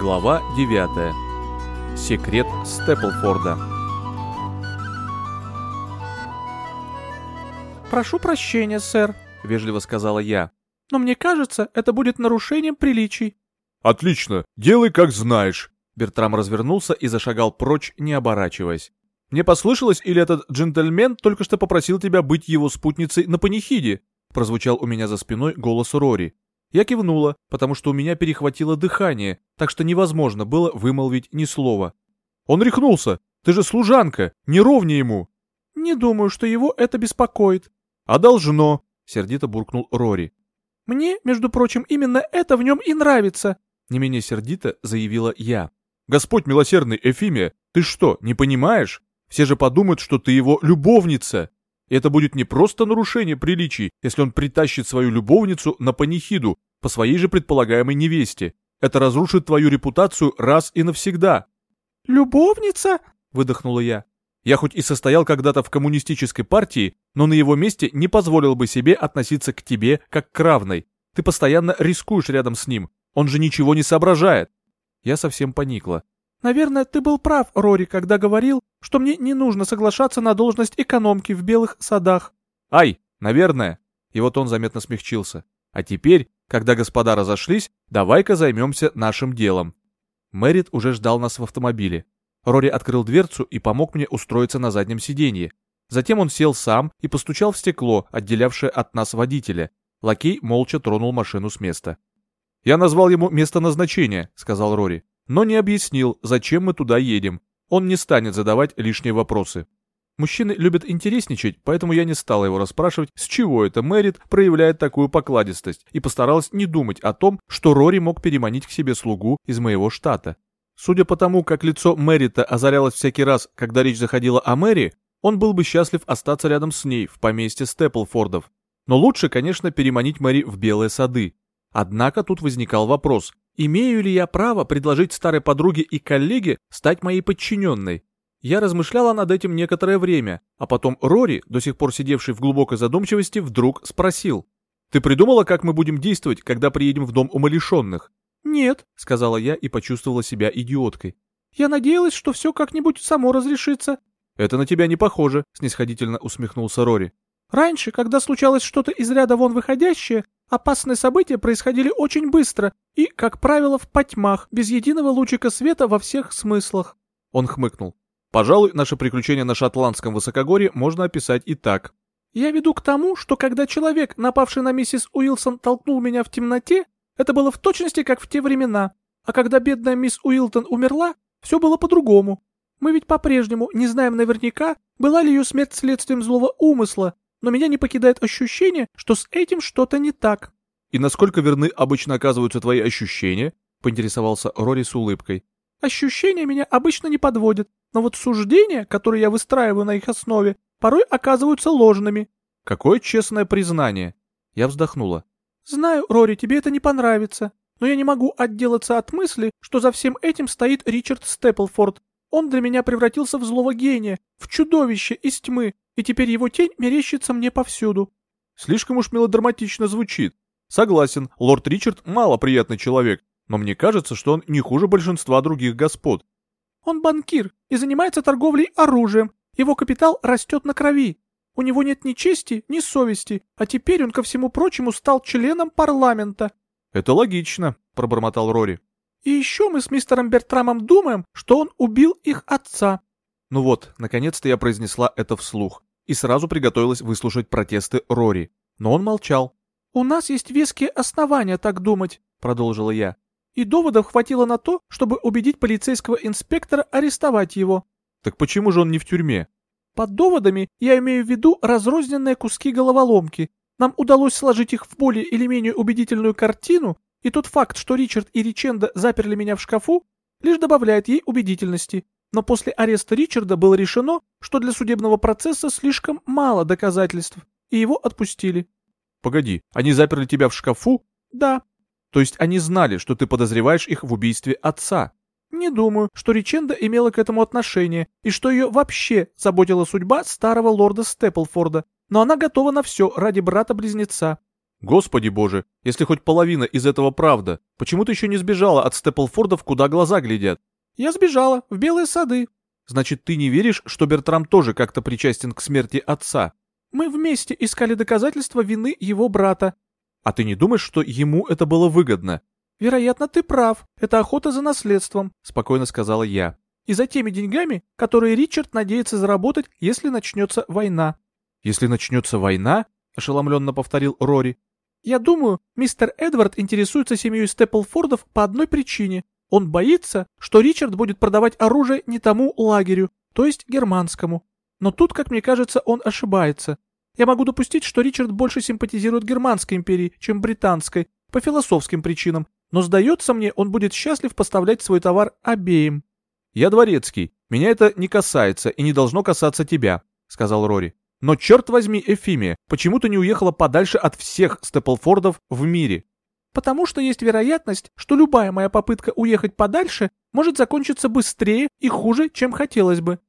Глава 9. Секрет Степлфорда. «Прошу прощения, сэр», — вежливо сказала я. «Но мне кажется, это будет нарушением приличий». «Отлично, делай как знаешь». Бертрам развернулся и зашагал прочь, не оборачиваясь. «Мне послышалось, или этот джентльмен только что попросил тебя быть его спутницей на панихиде?» Прозвучал у меня за спиной голос Рори. Я кивнула, потому что у меня перехватило дыхание, так что невозможно было вымолвить ни слова. «Он рехнулся! Ты же служанка! Не ровни ему!» «Не думаю, что его это беспокоит». «А должно!» — сердито буркнул Рори. «Мне, между прочим, именно это в нем и нравится!» Не менее сердито заявила я. «Господь милосердный, Эфимия, ты что, не понимаешь? Все же подумают, что ты его любовница!» Это будет не просто нарушение приличий, если он притащит свою любовницу на панихиду по своей же предполагаемой невесте. Это разрушит твою репутацию раз и навсегда. «Любовница?» — выдохнула я. Я хоть и состоял когда-то в коммунистической партии, но на его месте не позволил бы себе относиться к тебе как к равной. Ты постоянно рискуешь рядом с ним. Он же ничего не соображает. Я совсем поникла. Наверное, ты был прав, Рори, когда говорил, что мне не нужно соглашаться на должность экономки в белых садах. Ай, наверное. И вот он заметно смягчился. А теперь, когда господа разошлись, давай-ка займемся нашим делом. Мэрит уже ждал нас в автомобиле. Рори открыл дверцу и помог мне устроиться на заднем сиденье. Затем он сел сам и постучал в стекло, отделявшее от нас водителя. Лакей молча тронул машину с места. «Я назвал ему место назначения», — сказал Рори но не объяснил, зачем мы туда едем. Он не станет задавать лишние вопросы. Мужчины любят интересничать, поэтому я не стала его расспрашивать, с чего это Мэрит проявляет такую покладистость, и постаралась не думать о том, что Рори мог переманить к себе слугу из моего штата. Судя по тому, как лицо Мэрита озарялось всякий раз, когда речь заходила о Мэри, он был бы счастлив остаться рядом с ней в поместье Степлфордов. Но лучше, конечно, переманить Мэри в Белые сады. Однако тут возникал вопрос, Имею ли я право предложить старой подруге и коллеге стать моей подчиненной? Я размышляла над этим некоторое время, а потом Рори, до сих пор сидевший в глубокой задумчивости, вдруг спросил. «Ты придумала, как мы будем действовать, когда приедем в дом умалишенных?» «Нет», — сказала я и почувствовала себя идиоткой. «Я надеялась, что все как-нибудь само разрешится». «Это на тебя не похоже», — снисходительно усмехнулся Рори. «Раньше, когда случалось что-то из ряда вон выходящее, Опасные события происходили очень быстро и, как правило, в потьмах, без единого лучика света во всех смыслах. Он хмыкнул. Пожалуй, наше приключение на шотландском высокогорье можно описать и так. Я веду к тому, что когда человек, напавший на миссис Уилсон, толкнул меня в темноте, это было в точности как в те времена. А когда бедная мисс Уилтон умерла, все было по-другому. Мы ведь по-прежнему не знаем наверняка, была ли ее смерть следствием злого умысла, но меня не покидает ощущение, что с этим что-то не так. И насколько верны обычно оказываются твои ощущения? Поинтересовался Рори с улыбкой. Ощущения меня обычно не подводят, но вот суждения, которые я выстраиваю на их основе, порой оказываются ложными. Какое честное признание. Я вздохнула. Знаю, Рори, тебе это не понравится, но я не могу отделаться от мысли, что за всем этим стоит Ричард Степлфорд. Он для меня превратился в злого гения, в чудовище из тьмы, и теперь его тень мерещится мне повсюду. Слишком уж мелодраматично звучит. Согласен, лорд Ричард малоприятный человек, но мне кажется, что он не хуже большинства других господ. Он банкир и занимается торговлей оружием. Его капитал растет на крови. У него нет ни чести, ни совести, а теперь он, ко всему прочему, стал членом парламента. Это логично, пробормотал Рори. И еще мы с мистером Бертрамом думаем, что он убил их отца. Ну вот, наконец-то я произнесла это вслух и сразу приготовилась выслушать протесты Рори. Но он молчал. «У нас есть веские основания так думать», — продолжила я. «И доводов хватило на то, чтобы убедить полицейского инспектора арестовать его». «Так почему же он не в тюрьме?» «Под доводами я имею в виду разрозненные куски головоломки. Нам удалось сложить их в более или менее убедительную картину, и тот факт, что Ричард и Риченда заперли меня в шкафу, лишь добавляет ей убедительности. Но после ареста Ричарда было решено, что для судебного процесса слишком мало доказательств, и его отпустили. Погоди, они заперли тебя в шкафу? Да. То есть они знали, что ты подозреваешь их в убийстве отца? Не думаю, что Риченда имела к этому отношение, и что ее вообще заботила судьба старого лорда Степлфорда, но она готова на все ради брата-близнеца. Господи боже, если хоть половина из этого правда, почему ты еще не сбежала от Степлфордов, куда глаза глядят? Я сбежала, в Белые сады. Значит, ты не веришь, что Бертрам тоже как-то причастен к смерти отца? Мы вместе искали доказательства вины его брата. А ты не думаешь, что ему это было выгодно? Вероятно, ты прав. Это охота за наследством, спокойно сказала я. И за теми деньгами, которые Ричард надеется заработать, если начнется война. Если начнется война? ошеломленно повторил Рори. Я думаю, мистер Эдвард интересуется семьей Степлфордов по одной причине. Он боится, что Ричард будет продавать оружие не тому лагерю, то есть германскому. Но тут, как мне кажется, он ошибается. Я могу допустить, что Ричард больше симпатизирует германской империи, чем британской, по философским причинам, но сдается мне, он будет счастлив поставлять свой товар обеим. «Я дворецкий, меня это не касается и не должно касаться тебя», — сказал Рори. Но черт возьми, Эфимия, почему ты не уехала подальше от всех Степлфордов в мире? Потому что есть вероятность, что любая моя попытка уехать подальше может закончиться быстрее и хуже, чем хотелось бы.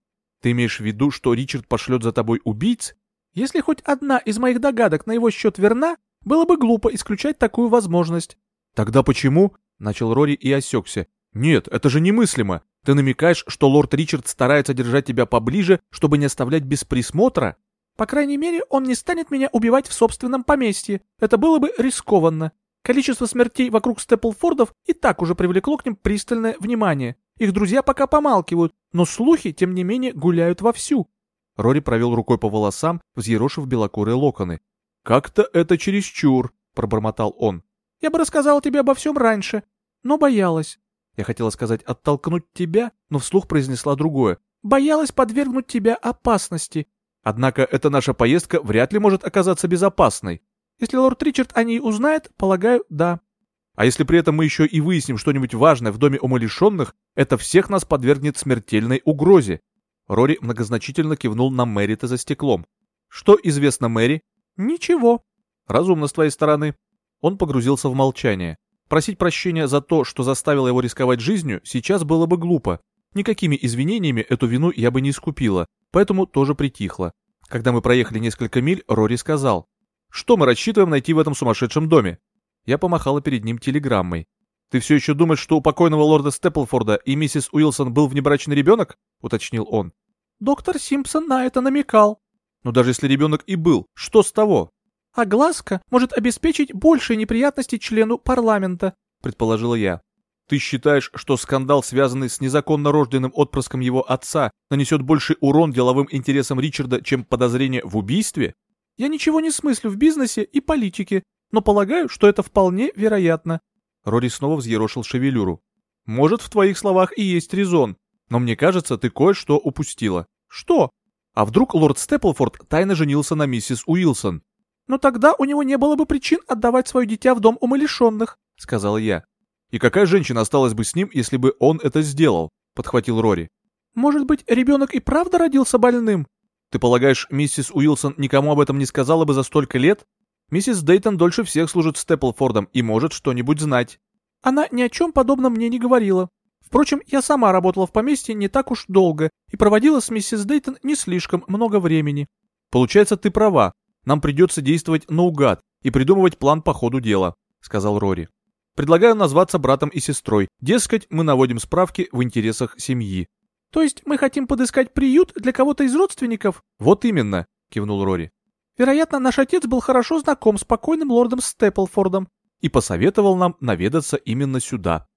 Ты имеешь в виду, что Ричард пошлет за тобой убийц? Если хоть одна из моих догадок на его счет верна, было бы глупо исключать такую возможность. Тогда почему? Начал Рори и осекся. Нет, это же немыслимо. Ты намекаешь, что лорд Ричард старается держать тебя поближе, чтобы не оставлять без присмотра? По крайней мере, он не станет меня убивать в собственном поместье. Это было бы рискованно. Количество смертей вокруг Степлфордов и так уже привлекло к ним пристальное внимание. Их друзья пока помалкивают, но слухи, тем не менее, гуляют вовсю. Рори провел рукой по волосам, взъерошив белокурые локоны. «Как-то это чересчур», — пробормотал он. «Я бы рассказала тебе обо всем раньше, но боялась». Я хотела сказать «оттолкнуть тебя», но вслух произнесла другое. «Боялась подвергнуть тебя опасности. Однако эта наша поездка вряд ли может оказаться безопасной. Если лорд Ричард о ней узнает, полагаю, да. А если при этом мы еще и выясним что-нибудь важное в доме умалишенных, это всех нас подвергнет смертельной угрозе. Рори многозначительно кивнул на Мэри-то за стеклом. Что известно Мэри? Ничего. Разумно с твоей стороны. Он погрузился в молчание. Просить прощения за то, что заставило его рисковать жизнью, сейчас было бы глупо. Никакими извинениями эту вину я бы не искупила, поэтому тоже притихла. Когда мы проехали несколько миль, Рори сказал, «Что мы рассчитываем найти в этом сумасшедшем доме?» Я помахала перед ним телеграммой. «Ты все еще думаешь, что у покойного лорда Степлфорда и миссис Уилсон был внебрачный ребенок?» — уточнил он. «Доктор Симпсон на это намекал». «Но даже если ребенок и был, что с того?» «А глазка может обеспечить большие неприятности члену парламента», — предположила я. Ты считаешь, что скандал, связанный с незаконно рожденным отпрыском его отца, нанесет больший урон деловым интересам Ричарда, чем подозрение в убийстве? Я ничего не смыслю в бизнесе и политике, но полагаю, что это вполне вероятно. Рори снова взъерошил шевелюру. Может, в твоих словах и есть резон, но мне кажется, ты кое-что упустила. Что? А вдруг лорд Степлфорд тайно женился на миссис Уилсон? Но тогда у него не было бы причин отдавать свое дитя в дом умалишенных, сказала я. И какая женщина осталась бы с ним, если бы он это сделал? Подхватил Рори. Может быть, ребенок и правда родился больным? Ты полагаешь, миссис Уилсон никому об этом не сказала бы за столько лет? Миссис Дейтон дольше всех служит Степлфордом и может что-нибудь знать. Она ни о чем подобном мне не говорила. Впрочем, я сама работала в поместье не так уж долго и проводила с миссис Дейтон не слишком много времени. Получается, ты права. Нам придется действовать наугад и придумывать план по ходу дела, сказал Рори. Предлагаю назваться братом и сестрой. Дескать, мы наводим справки в интересах семьи. То есть мы хотим подыскать приют для кого-то из родственников? Вот именно, кивнул Рори. Вероятно, наш отец был хорошо знаком с покойным лордом Степлфордом и посоветовал нам наведаться именно сюда.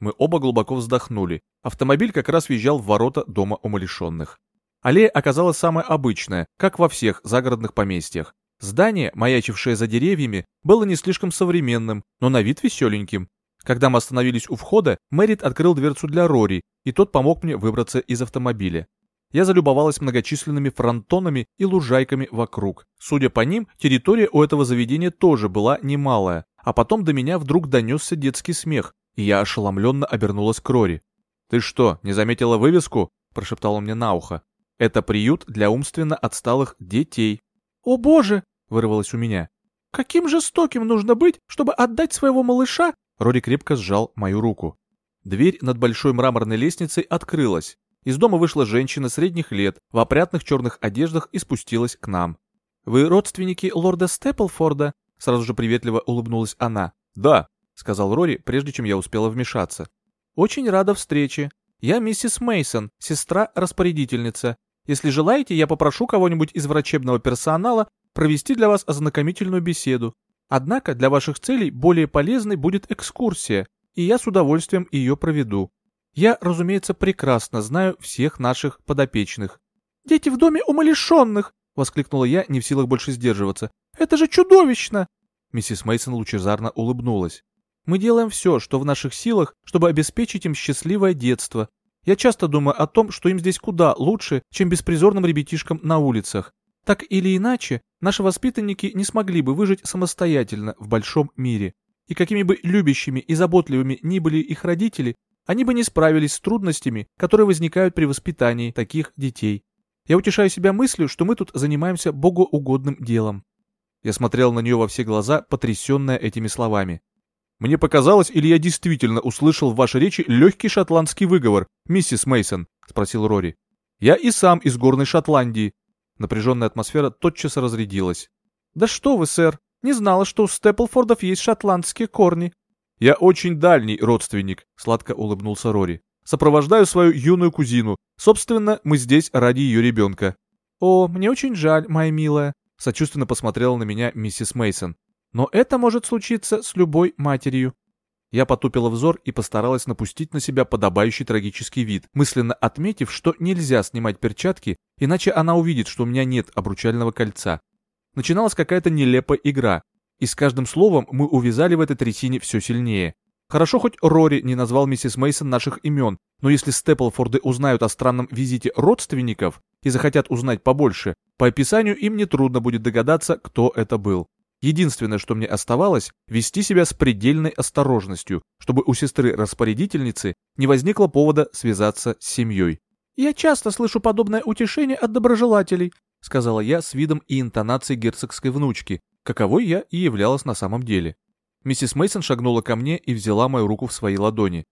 Мы оба глубоко вздохнули. Автомобиль как раз въезжал в ворота дома умалишенных. Аллея оказалась самая обычная, как во всех загородных поместьях. Здание, маячившее за деревьями, было не слишком современным, но на вид веселеньким. Когда мы остановились у входа, Мэрит открыл дверцу для Рори, и тот помог мне выбраться из автомобиля. Я залюбовалась многочисленными фронтонами и лужайками вокруг. Судя по ним, территория у этого заведения тоже была немалая. А потом до меня вдруг донесся детский смех, и я ошеломленно обернулась к Рори. «Ты что, не заметила вывеску?» – прошептал он мне на ухо. «Это приют для умственно отсталых детей». «О боже!» вырвалось у меня. «Каким жестоким нужно быть, чтобы отдать своего малыша?» Рори крепко сжал мою руку. Дверь над большой мраморной лестницей открылась. Из дома вышла женщина средних лет, в опрятных черных одеждах и спустилась к нам. «Вы родственники лорда Степлфорда?» — Сразу же приветливо улыбнулась она. «Да», — сказал Рори, прежде чем я успела вмешаться. «Очень рада встрече. Я миссис Мейсон, сестра-распорядительница. Если желаете, я попрошу кого-нибудь из врачебного персонала провести для вас ознакомительную беседу. Однако для ваших целей более полезной будет экскурсия, и я с удовольствием ее проведу. Я, разумеется, прекрасно знаю всех наших подопечных. «Дети в доме умалишенных!» — воскликнула я, не в силах больше сдерживаться. «Это же чудовищно!» Миссис Мейсон лучезарно улыбнулась. «Мы делаем все, что в наших силах, чтобы обеспечить им счастливое детство. Я часто думаю о том, что им здесь куда лучше, чем беспризорным ребятишкам на улицах. Так или иначе, наши воспитанники не смогли бы выжить самостоятельно в большом мире. И какими бы любящими и заботливыми ни были их родители, они бы не справились с трудностями, которые возникают при воспитании таких детей. Я утешаю себя мыслью, что мы тут занимаемся богоугодным делом. Я смотрел на нее во все глаза, потрясенная этими словами. Мне показалось, или я действительно услышал в вашей речи легкий шотландский выговор, миссис Мейсон, спросил Рори. Я и сам из горной Шотландии. Напряженная атмосфера тотчас разрядилась. Да что вы, сэр, не знала, что у Степлфордов есть шотландские корни. Я очень дальний родственник, сладко улыбнулся Рори. Сопровождаю свою юную кузину. Собственно, мы здесь ради ее ребенка. О, мне очень жаль, моя милая, сочувственно посмотрела на меня миссис Мейсон. Но это может случиться с любой матерью. Я потупила взор и постаралась напустить на себя подобающий трагический вид, мысленно отметив, что нельзя снимать перчатки, иначе она увидит, что у меня нет обручального кольца. Начиналась какая-то нелепая игра, и с каждым словом мы увязали в этой трясине все сильнее. Хорошо, хоть Рори не назвал миссис Мейсон наших имен, но если Степлфорды узнают о странном визите родственников и захотят узнать побольше, по описанию им нетрудно будет догадаться, кто это был. Единственное, что мне оставалось, вести себя с предельной осторожностью, чтобы у сестры-распорядительницы не возникло повода связаться с семьей. «Я часто слышу подобное утешение от доброжелателей», сказала я с видом и интонацией герцогской внучки, каковой я и являлась на самом деле. Миссис Мейсон шагнула ко мне и взяла мою руку в свои ладони.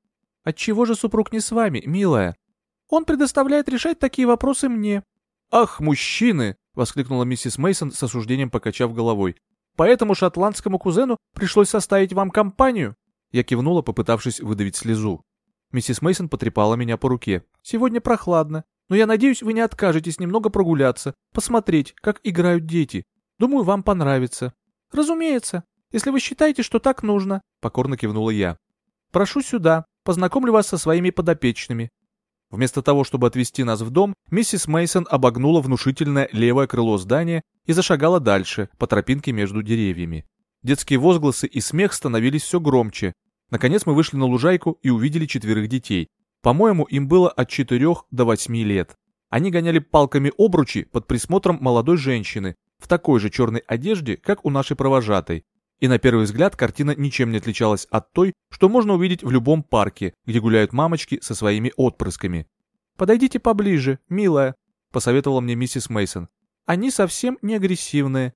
«Отчего же супруг не с вами, милая?» «Он предоставляет решать такие вопросы мне». «Ах, мужчины!» — воскликнула миссис Мейсон с осуждением покачав головой. «Поэтому шотландскому кузену пришлось составить вам компанию?» Я кивнула, попытавшись выдавить слезу. Миссис Мейсон потрепала меня по руке. «Сегодня прохладно, но я надеюсь, вы не откажетесь немного прогуляться, посмотреть, как играют дети. Думаю, вам понравится». «Разумеется», если вы считаете, что так нужно», — покорно кивнула я. «Прошу сюда, познакомлю вас со своими подопечными». Вместо того, чтобы отвезти нас в дом, миссис Мейсон обогнула внушительное левое крыло здания и зашагала дальше, по тропинке между деревьями. Детские возгласы и смех становились все громче. Наконец мы вышли на лужайку и увидели четверых детей. По-моему, им было от четырех до восьми лет. Они гоняли палками обручи под присмотром молодой женщины, в такой же черной одежде, как у нашей провожатой, и на первый взгляд картина ничем не отличалась от той, что можно увидеть в любом парке, где гуляют мамочки со своими отпрысками. «Подойдите поближе, милая», — посоветовала мне миссис Мейсон. «Они совсем не агрессивные».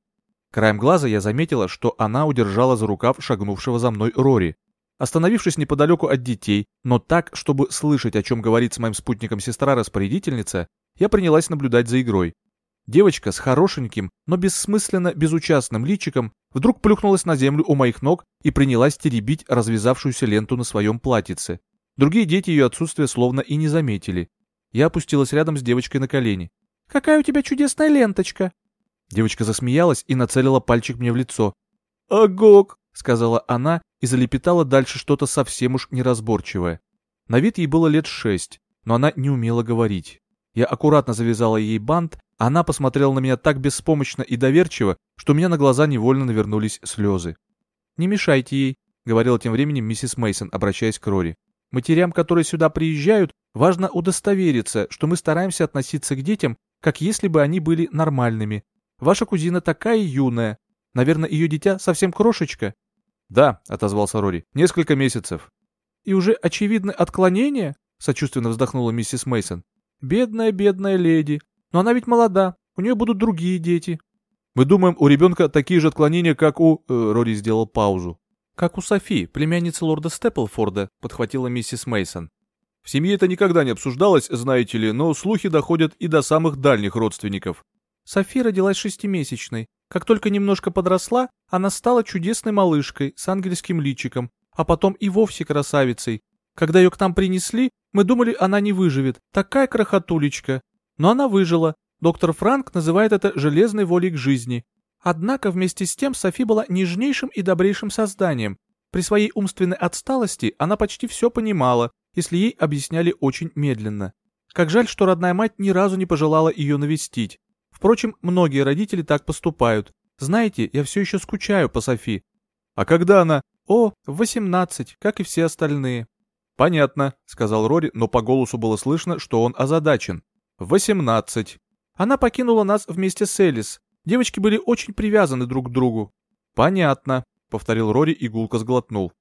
Краем глаза я заметила, что она удержала за рукав шагнувшего за мной Рори. Остановившись неподалеку от детей, но так, чтобы слышать, о чем говорит с моим спутником сестра-распорядительница, я принялась наблюдать за игрой. Девочка с хорошеньким, но бессмысленно безучастным личиком вдруг плюхнулась на землю у моих ног и принялась теребить развязавшуюся ленту на своем платьице. Другие дети ее отсутствия словно и не заметили. Я опустилась рядом с девочкой на колени. «Какая у тебя чудесная ленточка!» Девочка засмеялась и нацелила пальчик мне в лицо. «Агок!» — сказала она и залепетала дальше что-то совсем уж неразборчивое. На вид ей было лет шесть, но она не умела говорить. Я аккуратно завязала ей бант она посмотрела на меня так беспомощно и доверчиво, что у меня на глаза невольно навернулись слезы. «Не мешайте ей», — говорила тем временем миссис Мейсон, обращаясь к Рори. «Матерям, которые сюда приезжают, важно удостовериться, что мы стараемся относиться к детям, как если бы они были нормальными. Ваша кузина такая юная. Наверное, ее дитя совсем крошечка». «Да», — отозвался Рори, — «несколько месяцев». «И уже очевидны отклонения?» — сочувственно вздохнула миссис Мейсон. «Бедная, бедная леди. Но она ведь молода, у нее будут другие дети. Мы думаем, у ребенка такие же отклонения, как у... Э, Рори сделал паузу. Как у Софи, племянницы лорда Степлфорда, подхватила миссис Мейсон. В семье это никогда не обсуждалось, знаете ли, но слухи доходят и до самых дальних родственников. Софи родилась шестимесячной. Как только немножко подросла, она стала чудесной малышкой с ангельским личиком, а потом и вовсе красавицей. Когда ее к нам принесли, мы думали, она не выживет. Такая крохотулечка. Но она выжила. Доктор Франк называет это железной волей к жизни. Однако вместе с тем Софи была нежнейшим и добрейшим созданием. При своей умственной отсталости она почти все понимала, если ей объясняли очень медленно. Как жаль, что родная мать ни разу не пожелала ее навестить. Впрочем, многие родители так поступают. Знаете, я все еще скучаю по Софи. А когда она? О, в 18, как и все остальные. Понятно, сказал Рори, но по голосу было слышно, что он озадачен. В 18. Она покинула нас вместе с Элис. Девочки были очень привязаны друг к другу. Понятно, повторил Рори и гулко сглотнул.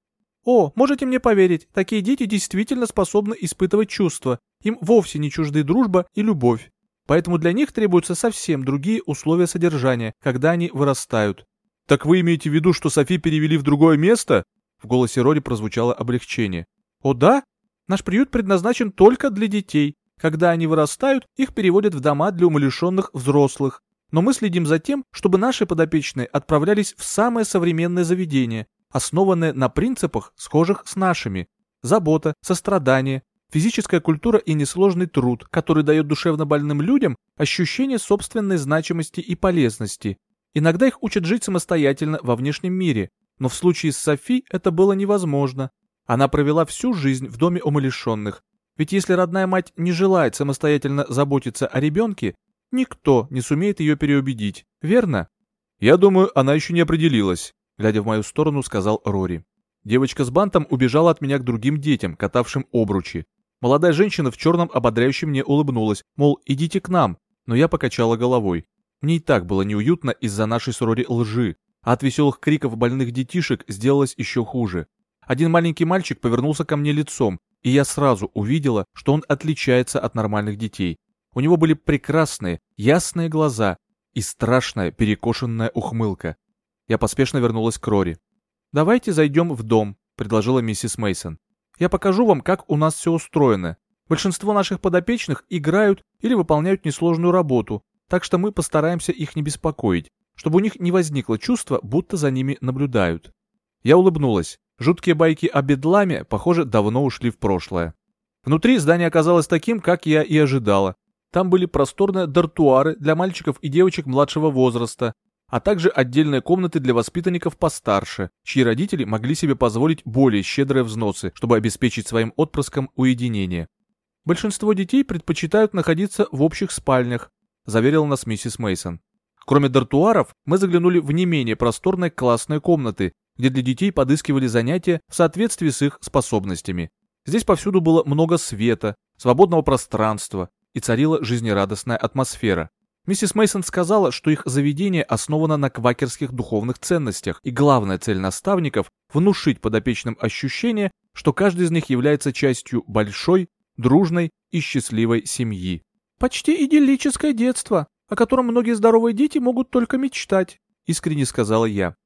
О, можете мне поверить, такие дети действительно способны испытывать чувства. Им вовсе не чужды дружба и любовь. Поэтому для них требуются совсем другие условия содержания, когда они вырастают. «Так вы имеете в виду, что Софи перевели в другое место?» В голосе Рори прозвучало облегчение. «О да? Наш приют предназначен только для детей. Когда они вырастают, их переводят в дома для умалишенных взрослых. Но мы следим за тем, чтобы наши подопечные отправлялись в самое современное заведение, основанное на принципах, схожих с нашими. Забота, сострадание, Физическая культура и несложный труд, который дает душевно больным людям ощущение собственной значимости и полезности. Иногда их учат жить самостоятельно во внешнем мире, но в случае с Софи это было невозможно. Она провела всю жизнь в доме умалишенных. Ведь если родная мать не желает самостоятельно заботиться о ребенке, никто не сумеет ее переубедить, верно? Я думаю, она еще не определилась, глядя в мою сторону, сказал Рори. Девочка с бантом убежала от меня к другим детям, катавшим обручи. Молодая женщина в черном ободряюще мне улыбнулась, мол, идите к нам, но я покачала головой. Мне и так было неуютно из-за нашей с лжи, а от веселых криков больных детишек сделалось еще хуже. Один маленький мальчик повернулся ко мне лицом, и я сразу увидела, что он отличается от нормальных детей. У него были прекрасные, ясные глаза и страшная перекошенная ухмылка. Я поспешно вернулась к Рори. «Давайте зайдем в дом», — предложила миссис Мейсон. Я покажу вам, как у нас все устроено. Большинство наших подопечных играют или выполняют несложную работу, так что мы постараемся их не беспокоить, чтобы у них не возникло чувства, будто за ними наблюдают. Я улыбнулась. Жуткие байки о бедламе, похоже, давно ушли в прошлое. Внутри здание оказалось таким, как я и ожидала. Там были просторные дартуары для мальчиков и девочек младшего возраста, а также отдельные комнаты для воспитанников постарше, чьи родители могли себе позволить более щедрые взносы, чтобы обеспечить своим отпрыскам уединение. Большинство детей предпочитают находиться в общих спальнях, заверила нас миссис Мейсон. Кроме дартуаров, мы заглянули в не менее просторные классные комнаты, где для детей подыскивали занятия в соответствии с их способностями. Здесь повсюду было много света, свободного пространства и царила жизнерадостная атмосфера. Миссис Мейсон сказала, что их заведение основано на квакерских духовных ценностях, и главная цель наставников – внушить подопечным ощущение, что каждый из них является частью большой, дружной и счастливой семьи. «Почти идиллическое детство, о котором многие здоровые дети могут только мечтать», – искренне сказала я.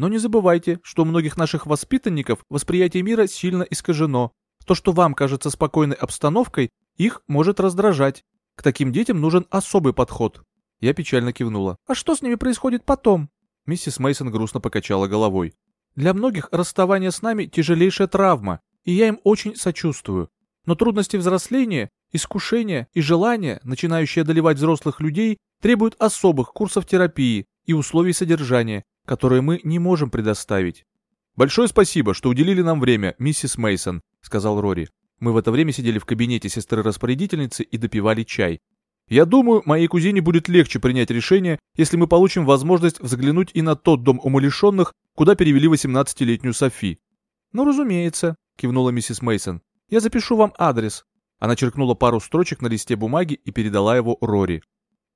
Но не забывайте, что у многих наших воспитанников восприятие мира сильно искажено. То, что вам кажется спокойной обстановкой, их может раздражать. К таким детям нужен особый подход. Я печально кивнула. А что с ними происходит потом? Миссис Мейсон грустно покачала головой. Для многих расставание с нами тяжелейшая травма, и я им очень сочувствую. Но трудности взросления, искушения и желания, начинающие одолевать взрослых людей, требуют особых курсов терапии и условий содержания, которые мы не можем предоставить. Большое спасибо, что уделили нам время, миссис Мейсон, сказал Рори. Мы в это время сидели в кабинете сестры-распорядительницы и допивали чай. Я думаю, моей кузине будет легче принять решение, если мы получим возможность взглянуть и на тот дом умалишенных, куда перевели 18-летнюю Софи. Ну, разумеется, кивнула миссис Мейсон. Я запишу вам адрес. Она черкнула пару строчек на листе бумаги и передала его Рори.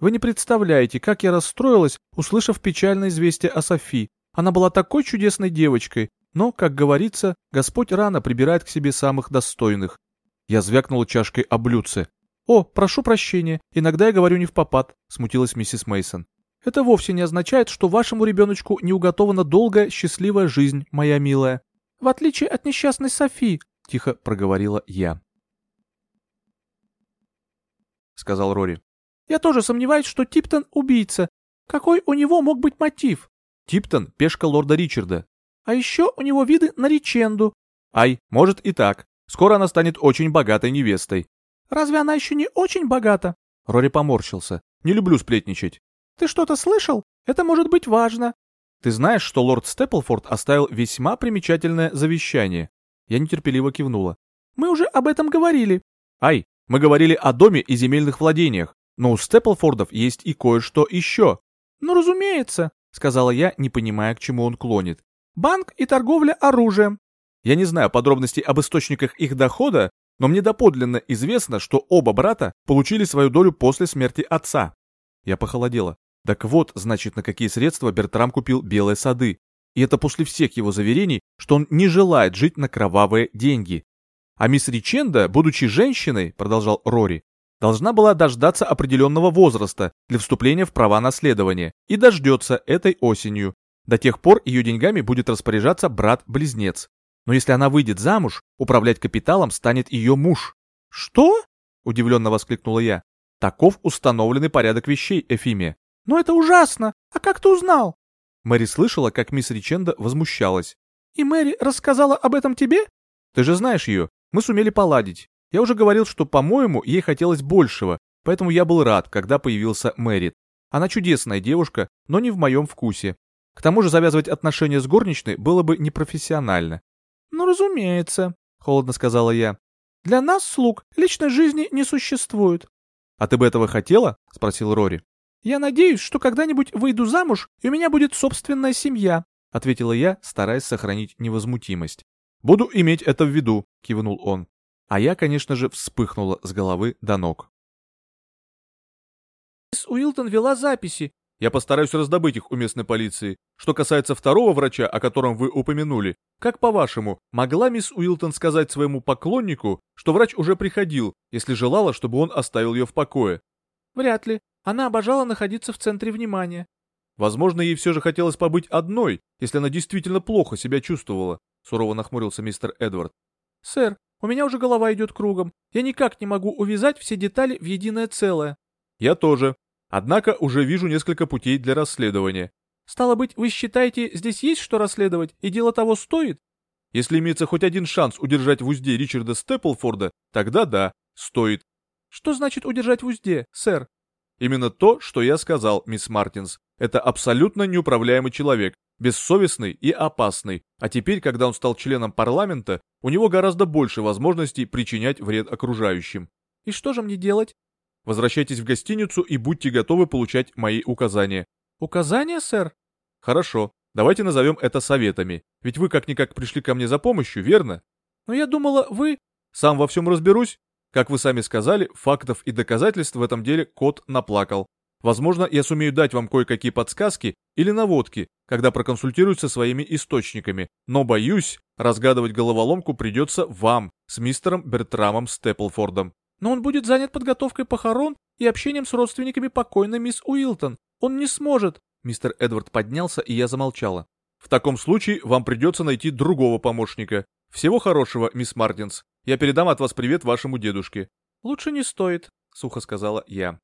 Вы не представляете, как я расстроилась, услышав печальное известие о Софи. Она была такой чудесной девочкой, но, как говорится, Господь рано прибирает к себе самых достойных. Я звякнула чашкой о блюдце. «О, прошу прощения, иногда я говорю не в попад», — смутилась миссис Мейсон. «Это вовсе не означает, что вашему ребеночку не уготована долгая, счастливая жизнь, моя милая. В отличие от несчастной Софи», — тихо проговорила я. — сказал Рори. «Я тоже сомневаюсь, что Типтон — убийца, Какой у него мог быть мотив? Типтон — пешка лорда Ричарда. А еще у него виды на реченду. Ай, может и так. Скоро она станет очень богатой невестой. Разве она еще не очень богата? Рори поморщился. Не люблю сплетничать. Ты что-то слышал? Это может быть важно. Ты знаешь, что лорд Степлфорд оставил весьма примечательное завещание? Я нетерпеливо кивнула. Мы уже об этом говорили. Ай, мы говорили о доме и земельных владениях, но у Степлфордов есть и кое-что еще. Ну, разумеется, сказала я, не понимая, к чему он клонит. Банк и торговля оружием. Я не знаю подробностей об источниках их дохода, но мне доподлинно известно, что оба брата получили свою долю после смерти отца. Я похолодела. Так вот, значит, на какие средства Бертрам купил белые сады. И это после всех его заверений, что он не желает жить на кровавые деньги. А мисс Риченда, будучи женщиной, продолжал Рори, должна была дождаться определенного возраста для вступления в права наследования и дождется этой осенью. До тех пор ее деньгами будет распоряжаться брат-близнец. Но если она выйдет замуж, управлять капиталом станет ее муж. «Что?» – удивленно воскликнула я. Таков установленный порядок вещей, Эфимия. «Но это ужасно! А как ты узнал?» Мэри слышала, как мисс Риченда возмущалась. «И Мэри рассказала об этом тебе?» «Ты же знаешь ее. Мы сумели поладить. Я уже говорил, что, по-моему, ей хотелось большего, поэтому я был рад, когда появился Мэрит. Она чудесная девушка, но не в моем вкусе. К тому же завязывать отношения с горничной было бы непрофессионально. «Ну, разумеется», — холодно сказала я. «Для нас, слуг, личной жизни не существует». «А ты бы этого хотела?» — спросил Рори. «Я надеюсь, что когда-нибудь выйду замуж, и у меня будет собственная семья», — ответила я, стараясь сохранить невозмутимость. «Буду иметь это в виду», — кивнул он. А я, конечно же, вспыхнула с головы до ног. «Мисс Уилтон вела записи». «Я постараюсь раздобыть их у местной полиции. Что касается второго врача, о котором вы упомянули, как по-вашему, могла мисс Уилтон сказать своему поклоннику, что врач уже приходил, если желала, чтобы он оставил ее в покое?» «Вряд ли. Она обожала находиться в центре внимания. Возможно, ей все же хотелось побыть одной, если она действительно плохо себя чувствовала, сурово нахмурился мистер Эдвард. Сэр, у меня уже голова идет кругом. Я никак не могу увязать все детали в единое целое. Я тоже. Однако уже вижу несколько путей для расследования. Стало быть, вы считаете, здесь есть что расследовать, и дело того стоит? Если имеется хоть один шанс удержать в узде Ричарда Степлфорда, тогда да, стоит. Что значит удержать в узде, сэр? Именно то, что я сказал, мисс Мартинс. Это абсолютно неуправляемый человек, бессовестный и опасный. А теперь, когда он стал членом парламента, у него гораздо больше возможностей причинять вред окружающим. И что же мне делать? Возвращайтесь в гостиницу и будьте готовы получать мои указания. Указания, сэр? Хорошо. Давайте назовем это советами. Ведь вы как-никак пришли ко мне за помощью, верно? Но я думала, вы... Сам во всем разберусь. Как вы сами сказали, фактов и доказательств в этом деле кот наплакал. Возможно, я сумею дать вам кое-какие подсказки или наводки, когда проконсультируюсь со своими источниками, но боюсь, разгадывать головоломку придется вам с мистером Бертрамом Степлфордом. Но он будет занят подготовкой похорон и общением с родственниками покойной мисс Уилтон. Он не сможет. Мистер Эдвард поднялся, и я замолчала. В таком случае вам придется найти другого помощника. Всего хорошего, мисс Мартинс. Я передам от вас привет вашему дедушке». «Лучше не стоит», — сухо сказала я.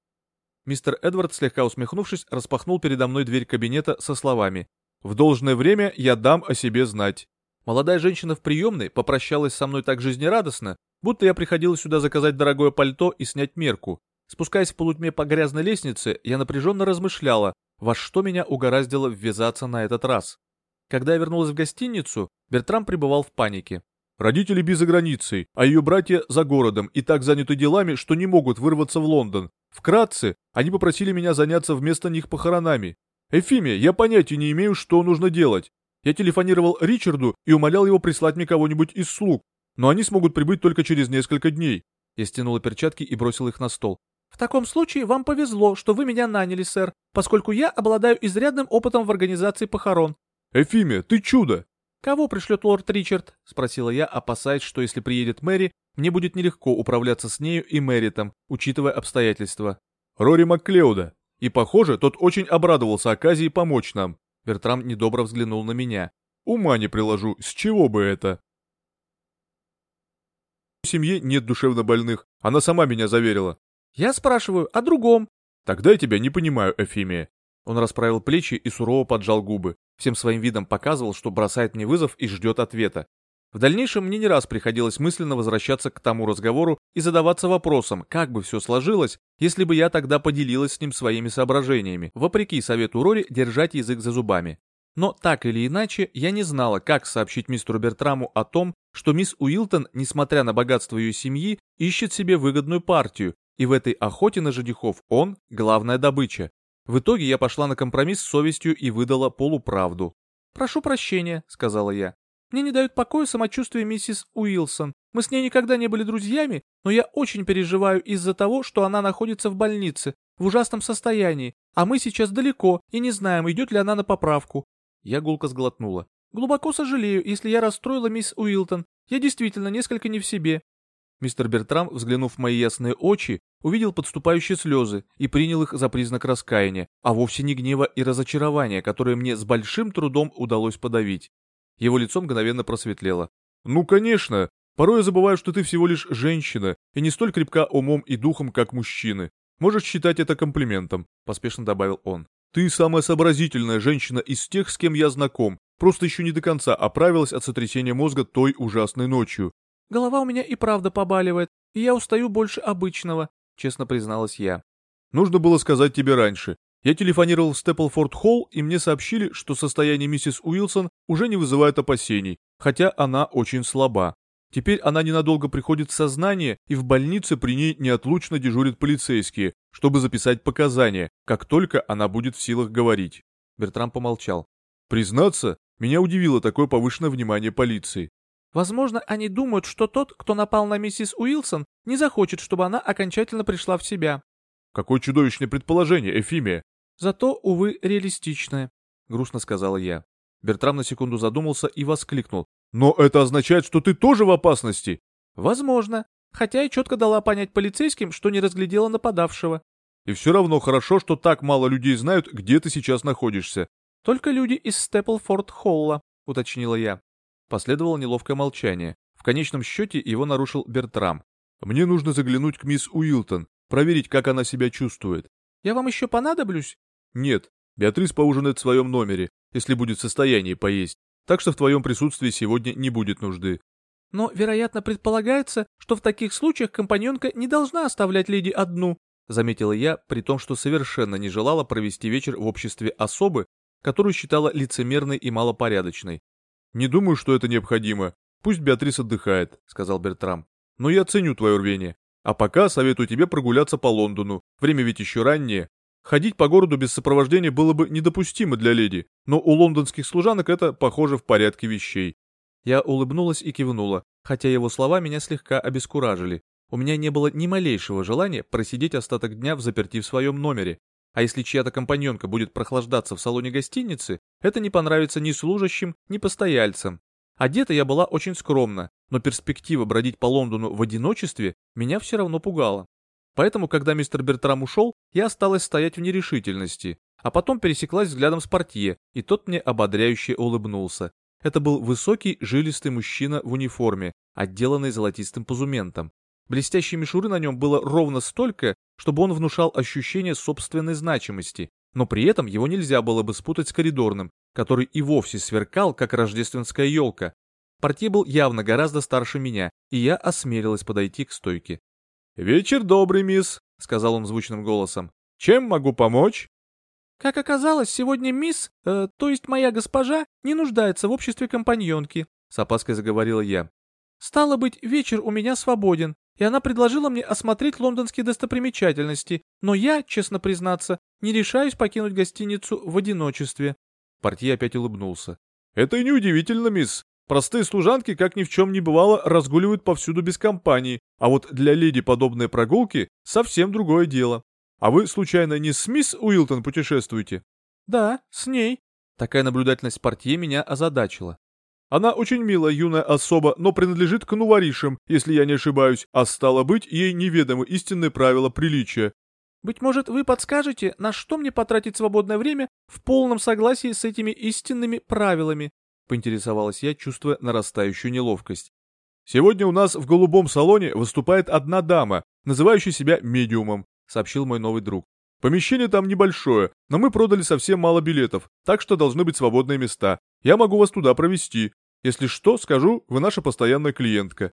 Мистер Эдвард, слегка усмехнувшись, распахнул передо мной дверь кабинета со словами «В должное время я дам о себе знать». Молодая женщина в приемной попрощалась со мной так жизнерадостно, будто я приходила сюда заказать дорогое пальто и снять мерку. Спускаясь в полутьме по грязной лестнице, я напряженно размышляла, во что меня угораздило ввязаться на этот раз. Когда я вернулась в гостиницу, Бертрам пребывал в панике. Родители Би за границей, а ее братья за городом и так заняты делами, что не могут вырваться в Лондон. Вкратце, они попросили меня заняться вместо них похоронами. Эфимия, я понятия не имею, что нужно делать. Я телефонировал Ричарду и умолял его прислать мне кого-нибудь из слуг, но они смогут прибыть только через несколько дней. Я стянула перчатки и бросил их на стол. В таком случае вам повезло, что вы меня наняли, сэр, поскольку я обладаю изрядным опытом в организации похорон. Эфимия, ты чудо! «Кого пришлет лорд Ричард?» — спросила я, опасаясь, что если приедет Мэри, мне будет нелегко управляться с нею и Мэритом, учитывая обстоятельства. «Рори Макклеуда. И, похоже, тот очень обрадовался оказии помочь нам». Бертрам недобро взглянул на меня. «Ума не приложу, с чего бы это?» В семье нет душевнобольных, она сама меня заверила. «Я спрашиваю о другом». «Тогда я тебя не понимаю, Эфимия. Он расправил плечи и сурово поджал губы. Всем своим видом показывал, что бросает мне вызов и ждет ответа. В дальнейшем мне не раз приходилось мысленно возвращаться к тому разговору и задаваться вопросом, как бы все сложилось, если бы я тогда поделилась с ним своими соображениями, вопреки совету Рори держать язык за зубами. Но так или иначе, я не знала, как сообщить мистеру Бертраму о том, что мисс Уилтон, несмотря на богатство ее семьи, ищет себе выгодную партию, и в этой охоте на женихов он – главная добыча. В итоге я пошла на компромисс с совестью и выдала полуправду. «Прошу прощения», – сказала я. Мне не дают покоя самочувствие миссис Уилсон. Мы с ней никогда не были друзьями, но я очень переживаю из-за того, что она находится в больнице, в ужасном состоянии, а мы сейчас далеко и не знаем, идет ли она на поправку». Я гулко сглотнула. «Глубоко сожалею, если я расстроила мисс Уилтон. Я действительно несколько не в себе». Мистер Бертрам, взглянув в мои ясные очи, увидел подступающие слезы и принял их за признак раскаяния, а вовсе не гнева и разочарования, которые мне с большим трудом удалось подавить. Его лицо мгновенно просветлело. «Ну, конечно. Порой я забываю, что ты всего лишь женщина, и не столь крепка умом и духом, как мужчины. Можешь считать это комплиментом», — поспешно добавил он. «Ты самая сообразительная женщина из тех, с кем я знаком, просто еще не до конца оправилась от сотрясения мозга той ужасной ночью». «Голова у меня и правда побаливает, и я устаю больше обычного», — честно призналась я. «Нужно было сказать тебе раньше. Я телефонировал в Степлфорд-Холл, и мне сообщили, что состояние миссис Уилсон уже не вызывает опасений, хотя она очень слаба. Теперь она ненадолго приходит в сознание, и в больнице при ней неотлучно дежурят полицейские, чтобы записать показания, как только она будет в силах говорить. Бертрам помолчал. Признаться, меня удивило такое повышенное внимание полиции. Возможно, они думают, что тот, кто напал на миссис Уилсон, не захочет, чтобы она окончательно пришла в себя. Какое чудовищное предположение, Эфимия. Зато, увы, реалистичное, грустно сказала я. Бертрам на секунду задумался и воскликнул. Но это означает, что ты тоже в опасности. Возможно. Хотя и четко дала понять полицейским, что не разглядела нападавшего. И все равно хорошо, что так мало людей знают, где ты сейчас находишься. Только люди из Степлфорд-Холла, уточнила я. Последовало неловкое молчание. В конечном счете его нарушил Бертрам. Мне нужно заглянуть к мисс Уилтон, проверить, как она себя чувствует. Я вам еще понадоблюсь? Нет, Беатрис поужинает в своем номере, если будет в состоянии поесть, так что в твоем присутствии сегодня не будет нужды. Но, вероятно, предполагается, что в таких случаях компаньонка не должна оставлять леди одну, заметила я, при том, что совершенно не желала провести вечер в обществе особы, которую считала лицемерной и малопорядочной. «Не думаю, что это необходимо. Пусть Беатрис отдыхает», — сказал Бертрам. «Но я ценю твое рвение. А пока советую тебе прогуляться по Лондону. Время ведь еще раннее. Ходить по городу без сопровождения было бы недопустимо для леди, но у лондонских служанок это, похоже, в порядке вещей. Я улыбнулась и кивнула, хотя его слова меня слегка обескуражили. У меня не было ни малейшего желания просидеть остаток дня в заперти в своем номере. А если чья-то компаньонка будет прохлаждаться в салоне гостиницы, это не понравится ни служащим, ни постояльцам. Одета я была очень скромно, но перспектива бродить по Лондону в одиночестве меня все равно пугала. Поэтому, когда мистер Бертрам ушел, я осталась стоять в нерешительности, а потом пересеклась взглядом с портье, и тот мне ободряюще улыбнулся. Это был высокий, жилистый мужчина в униформе, отделанный золотистым позументом. Блестящей мишуры на нем было ровно столько, чтобы он внушал ощущение собственной значимости, но при этом его нельзя было бы спутать с коридорным, который и вовсе сверкал, как рождественская елка. Портье был явно гораздо старше меня, и я осмелилась подойти к стойке. «Вечер добрый, мисс», — сказал он звучным голосом. «Чем могу помочь?» «Как оказалось, сегодня мисс, э, то есть моя госпожа, не нуждается в обществе компаньонки», — с опаской заговорила я. «Стало быть, вечер у меня свободен, и она предложила мне осмотреть лондонские достопримечательности, но я, честно признаться, не решаюсь покинуть гостиницу в одиночестве. Портье опять улыбнулся. «Это и неудивительно, мисс. Простые служанки, как ни в чем не бывало, разгуливают повсюду без компании, а вот для леди подобные прогулки — совсем другое дело. А вы, случайно, не с мисс Уилтон путешествуете?» «Да, с ней». Такая наблюдательность портье меня озадачила. Она очень милая юная особа, но принадлежит к нуворишам, если я не ошибаюсь, а стало быть, ей неведомы истинные правила приличия. Быть может, вы подскажете, на что мне потратить свободное время в полном согласии с этими истинными правилами?» — поинтересовалась я, чувствуя нарастающую неловкость. «Сегодня у нас в голубом салоне выступает одна дама, называющая себя медиумом», — сообщил мой новый друг. Помещение там небольшое, но мы продали совсем мало билетов, так что должны быть свободные места. Я могу вас туда провести. Если что, скажу, вы наша постоянная клиентка».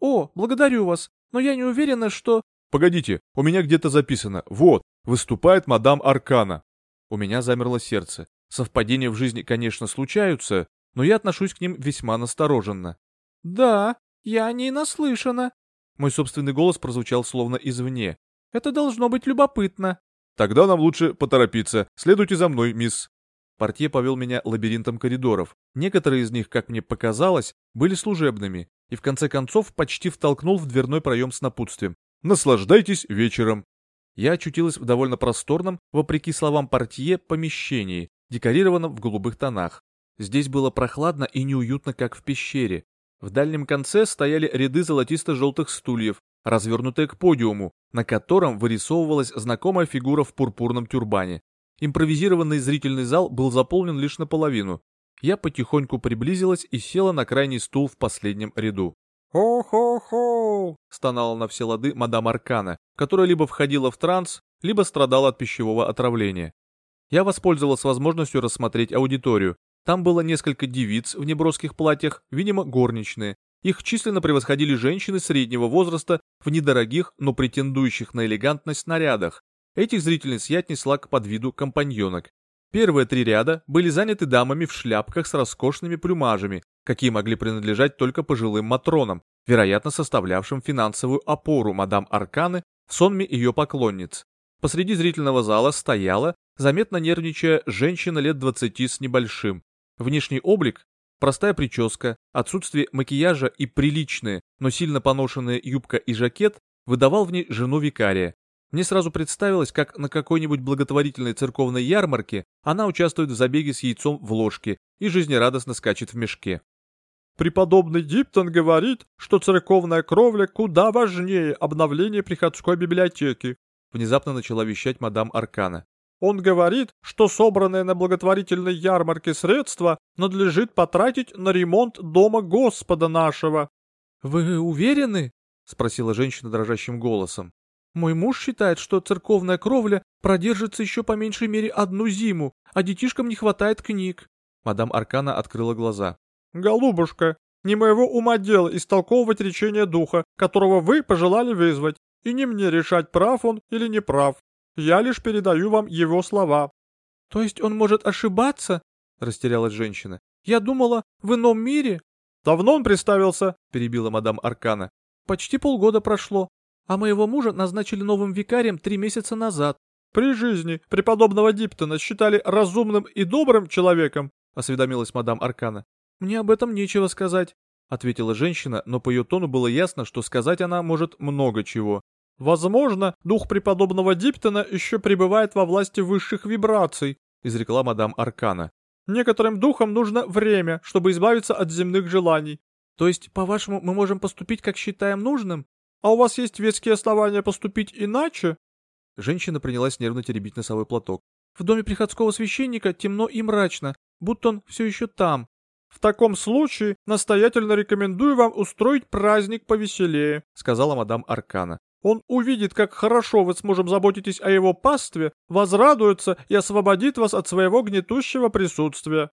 «О, благодарю вас, но я не уверена, что...» «Погодите, у меня где-то записано. Вот, выступает мадам Аркана». У меня замерло сердце. Совпадения в жизни, конечно, случаются, но я отношусь к ним весьма настороженно. «Да, я о ней наслышана». Мой собственный голос прозвучал словно извне. «Это должно быть любопытно». «Тогда нам лучше поторопиться. Следуйте за мной, мисс». Портье повел меня лабиринтом коридоров. Некоторые из них, как мне показалось, были служебными, и в конце концов почти втолкнул в дверной проем с напутствием. «Наслаждайтесь вечером!» Я очутилась в довольно просторном, вопреки словам портье, помещении, декорированном в голубых тонах. Здесь было прохладно и неуютно, как в пещере. В дальнем конце стояли ряды золотисто-желтых стульев, развернутые к подиуму, на котором вырисовывалась знакомая фигура в пурпурном тюрбане. Импровизированный зрительный зал был заполнен лишь наполовину. Я потихоньку приблизилась и села на крайний стул в последнем ряду. «Хо-хо-хо!» — стонала на все лады мадам Аркана, которая либо входила в транс, либо страдала от пищевого отравления. Я воспользовалась возможностью рассмотреть аудиторию. Там было несколько девиц в неброских платьях, видимо, горничные. Их численно превосходили женщины среднего возраста в недорогих, но претендующих на элегантность нарядах, Этих зрительниц я отнесла к подвиду компаньонок. Первые три ряда были заняты дамами в шляпках с роскошными плюмажами, какие могли принадлежать только пожилым матронам, вероятно составлявшим финансовую опору мадам Арканы в сонме ее поклонниц. Посреди зрительного зала стояла, заметно нервничая, женщина лет двадцати с небольшим. Внешний облик, простая прическа, отсутствие макияжа и приличные, но сильно поношенные юбка и жакет выдавал в ней жену викария, мне сразу представилось, как на какой-нибудь благотворительной церковной ярмарке она участвует в забеге с яйцом в ложке и жизнерадостно скачет в мешке. Преподобный Диптон говорит, что церковная кровля куда важнее обновления приходской библиотеки, внезапно начала вещать мадам Аркана. Он говорит, что собранные на благотворительной ярмарке средства надлежит потратить на ремонт дома Господа нашего. Вы уверены? спросила женщина дрожащим голосом. Мой муж считает, что церковная кровля продержится еще по меньшей мере одну зиму, а детишкам не хватает книг. Мадам Аркана открыла глаза. «Голубушка, не моего ума дело истолковывать речение духа, которого вы пожелали вызвать, и не мне решать, прав он или не прав. Я лишь передаю вам его слова». «То есть он может ошибаться?» — растерялась женщина. «Я думала, в ином мире...» «Давно он представился?» — перебила мадам Аркана. «Почти полгода прошло а моего мужа назначили новым викарием три месяца назад. При жизни преподобного Диптона считали разумным и добрым человеком, осведомилась мадам Аркана. Мне об этом нечего сказать, ответила женщина, но по ее тону было ясно, что сказать она может много чего. Возможно, дух преподобного Диптона еще пребывает во власти высших вибраций, изрекла мадам Аркана. Некоторым духам нужно время, чтобы избавиться от земных желаний. То есть, по-вашему, мы можем поступить, как считаем нужным? А у вас есть веские основания поступить иначе? Женщина принялась нервно теребить носовой платок. В доме приходского священника темно и мрачно, будто он все еще там. В таком случае настоятельно рекомендую вам устроить праздник повеселее, сказала мадам Аркана. Он увидит, как хорошо вы с мужем заботитесь о его пастве, возрадуется и освободит вас от своего гнетущего присутствия.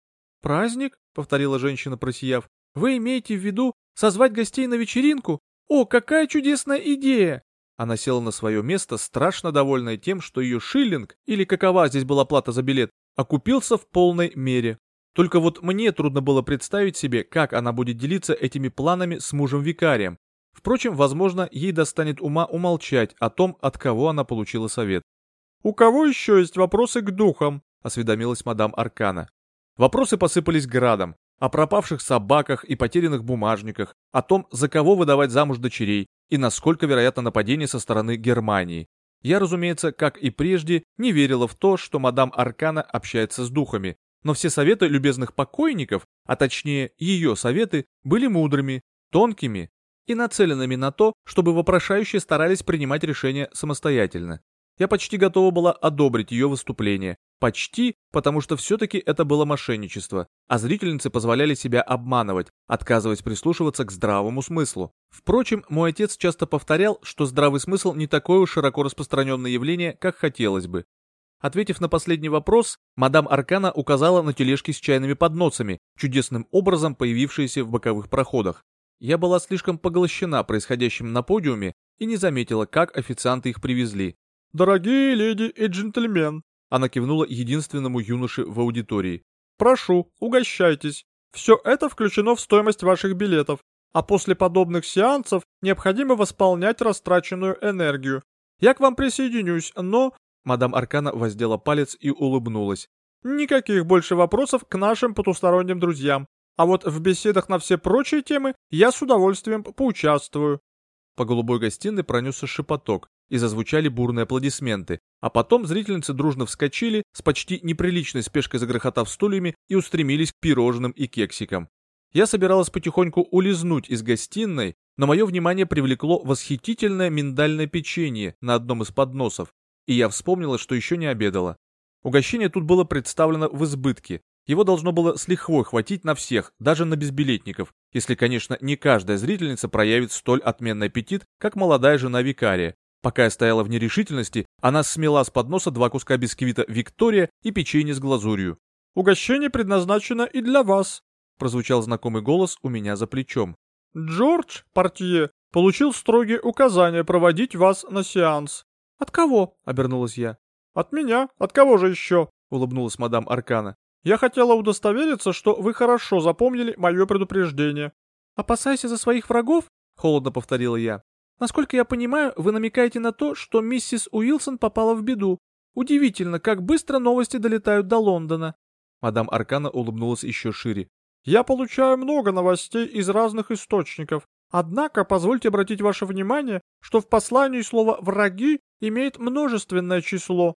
«Праздник?» — повторила женщина, просияв. «Вы имеете в виду созвать гостей на вечеринку? «О, какая чудесная идея!» Она села на свое место, страшно довольная тем, что ее шиллинг, или какова здесь была плата за билет, окупился в полной мере. Только вот мне трудно было представить себе, как она будет делиться этими планами с мужем-викарием. Впрочем, возможно, ей достанет ума умолчать о том, от кого она получила совет. «У кого еще есть вопросы к духам?» — осведомилась мадам Аркана. Вопросы посыпались градом о пропавших собаках и потерянных бумажниках, о том, за кого выдавать замуж дочерей и насколько вероятно нападение со стороны Германии. Я, разумеется, как и прежде, не верила в то, что мадам Аркана общается с духами, но все советы любезных покойников, а точнее ее советы, были мудрыми, тонкими и нацеленными на то, чтобы вопрошающие старались принимать решения самостоятельно. Я почти готова была одобрить ее выступление. Почти, потому что все-таки это было мошенничество, а зрительницы позволяли себя обманывать, отказываясь прислушиваться к здравому смыслу. Впрочем, мой отец часто повторял, что здравый смысл не такое уж широко распространенное явление, как хотелось бы. Ответив на последний вопрос, мадам Аркана указала на тележки с чайными подносами, чудесным образом появившиеся в боковых проходах. Я была слишком поглощена происходящим на подиуме и не заметила, как официанты их привезли. «Дорогие леди и джентльмен», она кивнула единственному юноше в аудитории. «Прошу, угощайтесь. Все это включено в стоимость ваших билетов, а после подобных сеансов необходимо восполнять растраченную энергию. Я к вам присоединюсь, но...» Мадам Аркана воздела палец и улыбнулась. «Никаких больше вопросов к нашим потусторонним друзьям. А вот в беседах на все прочие темы я с удовольствием поучаствую». По голубой гостиной пронесся шепоток, и зазвучали бурные аплодисменты, а потом зрительницы дружно вскочили, с почти неприличной спешкой загрохотав стульями и устремились к пирожным и кексикам. Я собиралась потихоньку улизнуть из гостиной, но мое внимание привлекло восхитительное миндальное печенье на одном из подносов, и я вспомнила, что еще не обедала. Угощение тут было представлено в избытке, его должно было с лихвой хватить на всех, даже на безбилетников, если, конечно, не каждая зрительница проявит столь отменный аппетит, как молодая жена викария, Пока я стояла в нерешительности, она смела с подноса два куска бисквита «Виктория» и печенье с глазурью. «Угощение предназначено и для вас», — прозвучал знакомый голос у меня за плечом. «Джордж, портье, получил строгие указания проводить вас на сеанс». «От кого?» — обернулась я. «От меня? От кого же еще?» — улыбнулась мадам Аркана. «Я хотела удостовериться, что вы хорошо запомнили мое предупреждение». «Опасайся за своих врагов?» — холодно повторила я. Насколько я понимаю, вы намекаете на то, что миссис Уилсон попала в беду. Удивительно, как быстро новости долетают до Лондона. Мадам Аркана улыбнулась еще шире. Я получаю много новостей из разных источников. Однако, позвольте обратить ваше внимание, что в послании слово «враги» имеет множественное число.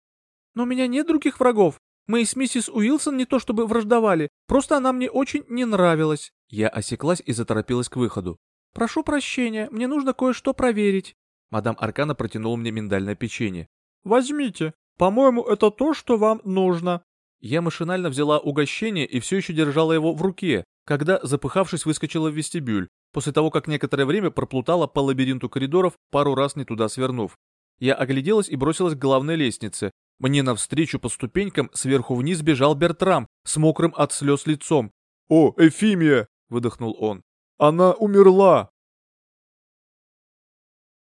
Но у меня нет других врагов. Мы с миссис Уилсон не то чтобы враждовали, просто она мне очень не нравилась. Я осеклась и заторопилась к выходу. «Прошу прощения, мне нужно кое-что проверить». Мадам Аркана протянула мне миндальное печенье. «Возьмите. По-моему, это то, что вам нужно». Я машинально взяла угощение и все еще держала его в руке, когда, запыхавшись, выскочила в вестибюль, после того, как некоторое время проплутала по лабиринту коридоров, пару раз не туда свернув. Я огляделась и бросилась к главной лестнице. Мне навстречу по ступенькам сверху вниз бежал Бертрам с мокрым от слез лицом. «О, Эфимия!» — выдохнул он. Она умерла!»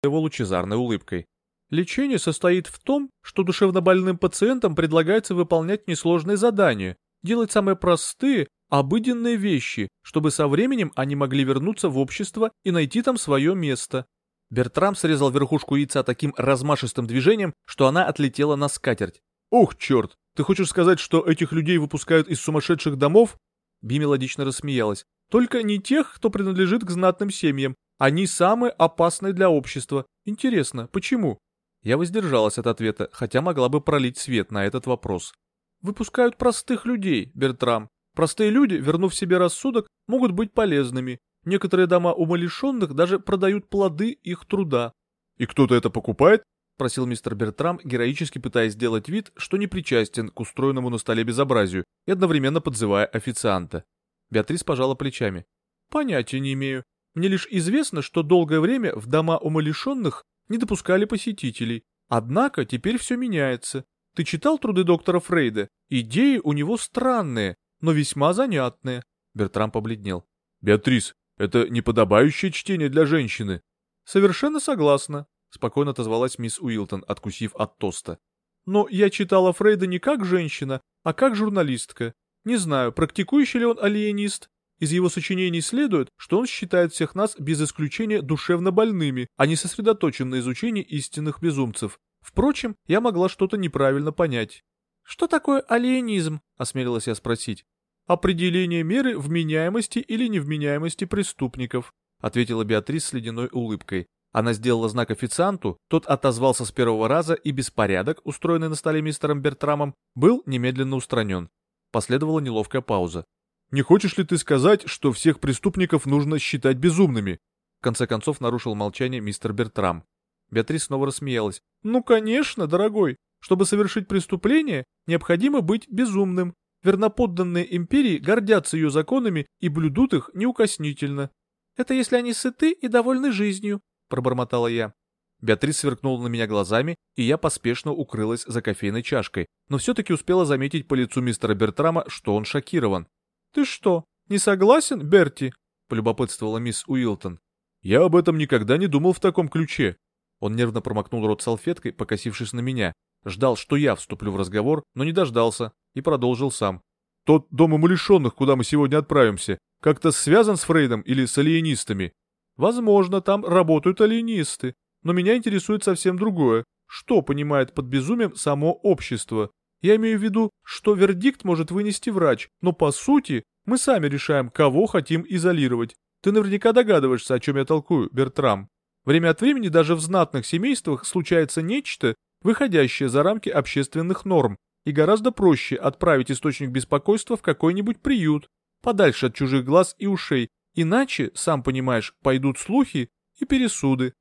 Его лучезарной улыбкой. Лечение состоит в том, что душевнобольным пациентам предлагается выполнять несложные задания, делать самые простые, обыденные вещи, чтобы со временем они могли вернуться в общество и найти там свое место. Бертрам срезал верхушку яйца таким размашистым движением, что она отлетела на скатерть. «Ух, черт! Ты хочешь сказать, что этих людей выпускают из сумасшедших домов?» Би мелодично рассмеялась. Только не тех, кто принадлежит к знатным семьям. Они самые опасные для общества. Интересно, почему? Я воздержалась от ответа, хотя могла бы пролить свет на этот вопрос. Выпускают простых людей, Бертрам. Простые люди, вернув себе рассудок, могут быть полезными. Некоторые дома умалишенных даже продают плоды их труда. «И кто-то это покупает?» — просил мистер Бертрам, героически пытаясь сделать вид, что не причастен к устроенному на столе безобразию и одновременно подзывая официанта. Беатрис пожала плечами. «Понятия не имею. Мне лишь известно, что долгое время в дома умалишенных не допускали посетителей. Однако теперь все меняется. Ты читал труды доктора Фрейда? Идеи у него странные, но весьма занятные». Бертрам побледнел. «Беатрис, это неподобающее чтение для женщины». «Совершенно согласна», — спокойно отозвалась мисс Уилтон, откусив от тоста. «Но я читала Фрейда не как женщина, а как журналистка. Не знаю, практикующий ли он алиенист. Из его сочинений следует, что он считает всех нас без исключения душевно больными, а не сосредоточен на изучении истинных безумцев. Впрочем, я могла что-то неправильно понять. «Что такое алиенизм?» — осмелилась я спросить. «Определение меры вменяемости или невменяемости преступников», — ответила Беатрис с ледяной улыбкой. Она сделала знак официанту, тот отозвался с первого раза, и беспорядок, устроенный на столе мистером Бертрамом, был немедленно устранен. Последовала неловкая пауза. «Не хочешь ли ты сказать, что всех преступников нужно считать безумными?» В конце концов нарушил молчание мистер Бертрам. Беатрис снова рассмеялась. «Ну, конечно, дорогой. Чтобы совершить преступление, необходимо быть безумным. Верноподданные империи гордятся ее законами и блюдут их неукоснительно. Это если они сыты и довольны жизнью, пробормотала я. Беатрис сверкнула на меня глазами, и я поспешно укрылась за кофейной чашкой, но все-таки успела заметить по лицу мистера Бертрама, что он шокирован. «Ты что, не согласен, Берти?» — полюбопытствовала мисс Уилтон. «Я об этом никогда не думал в таком ключе». Он нервно промокнул рот салфеткой, покосившись на меня. Ждал, что я вступлю в разговор, но не дождался, и продолжил сам. «Тот дом умалишенных, куда мы сегодня отправимся, как-то связан с Фрейдом или с алиенистами?» «Возможно, там работают алиенисты, но меня интересует совсем другое. Что понимает под безумием само общество? Я имею в виду, что вердикт может вынести врач, но по сути мы сами решаем, кого хотим изолировать. Ты наверняка догадываешься, о чем я толкую, Бертрам. Время от времени даже в знатных семействах случается нечто, выходящее за рамки общественных норм, и гораздо проще отправить источник беспокойства в какой-нибудь приют, подальше от чужих глаз и ушей, иначе, сам понимаешь, пойдут слухи и пересуды.